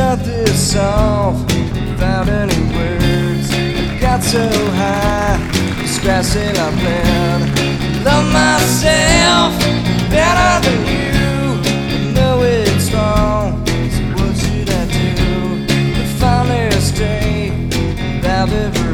start this off without any words. Got so high, scratching I bled. Love myself better than you. I know it's wrong, so what should I do? The finest day that I've ever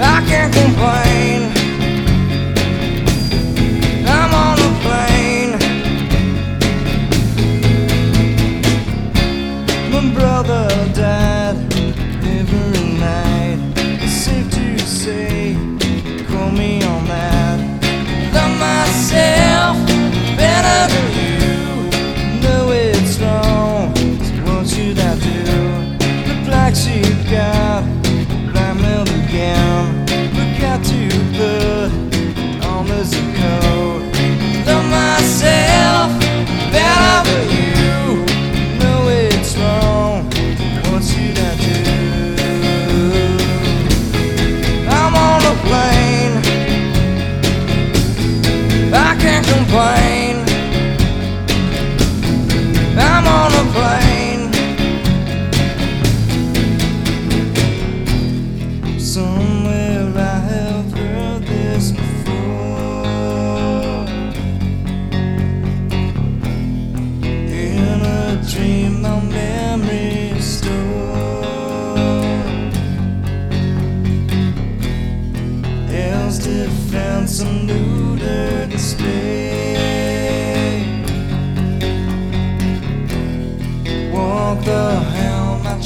I can't complain. I'm on plane. My brother died every night. It's safe to say, call me on that. Love myself better than you. Know it's wrong, what should I do? The got. To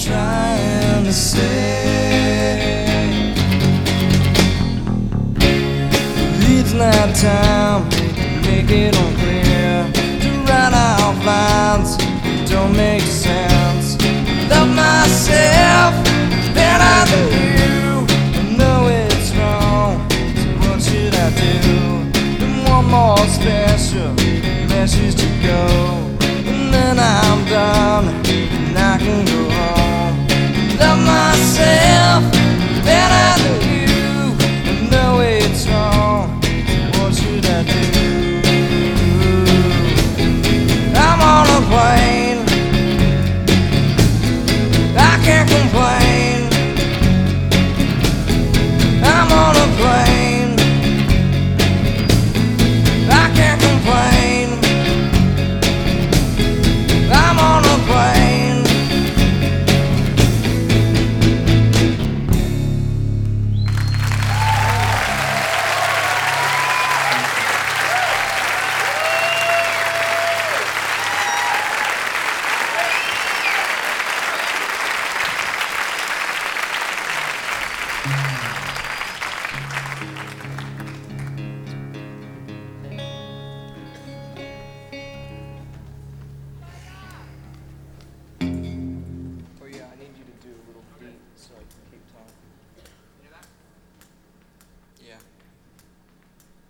trying to say. It's not time, make it unclear. To write out lines, don't make sense.